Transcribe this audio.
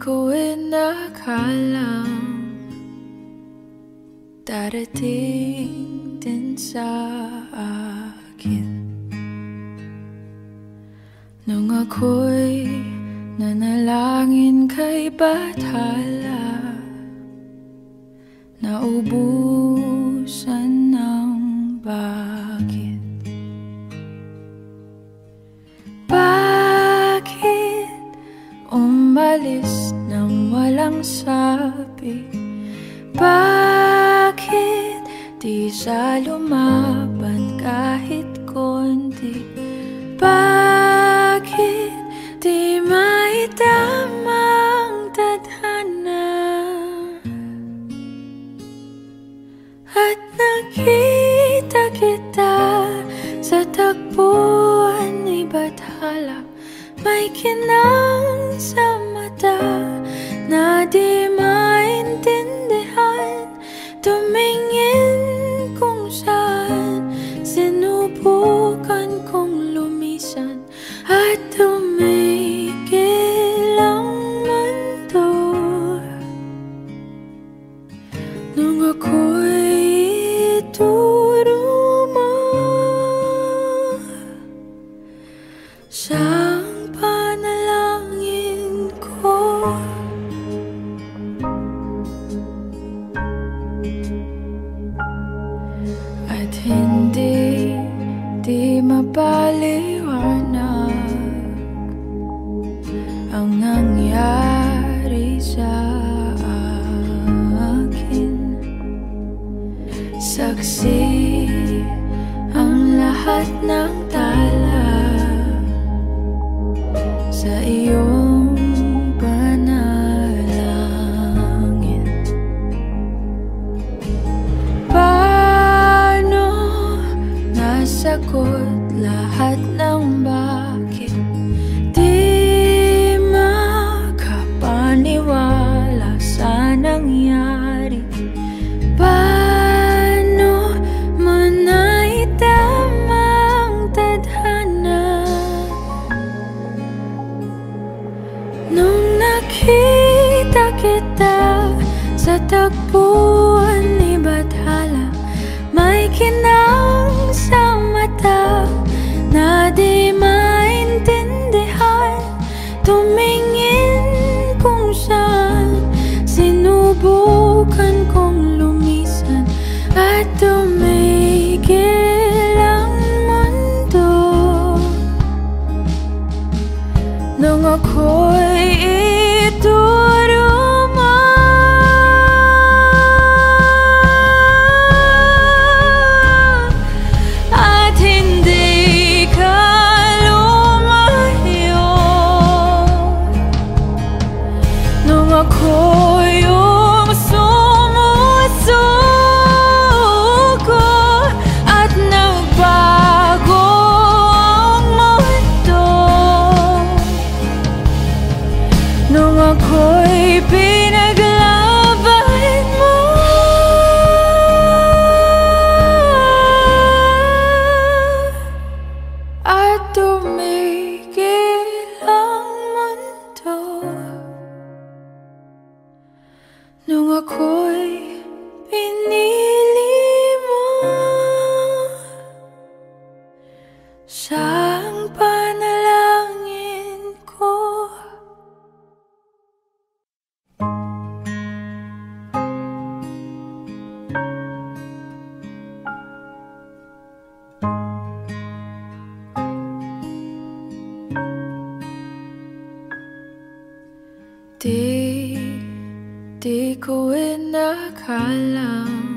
Ko inakalang Darating din sa akin. Nung ako'y nanalangin kay Bathala Naubusan umalis nang walang sabi. Bakit di sa lumaban kahit konti? Bakit di maitamang tadhana? At nakita kita sa tagpuan ni Bathala May kinang sa mata na di maintindihan. Tumingin kung saan sinubukan kong lumisan. At tumigil ang mundo Nung ako'y ituro At hindi di mapaliwanag Ang nangyari sa akin. Saksi ang lahat ng tala nakita kita sa tagpuan ni Bathala. May kinang sa mata na di maintindihan. Tumingin kung saan sinubukan kong lumisan. At tumigil ang mundo. Nung ako'y Nung ako'y pinaglaban mo. At tumigil ang mundo. Nung ako'y Di, di ko inakalang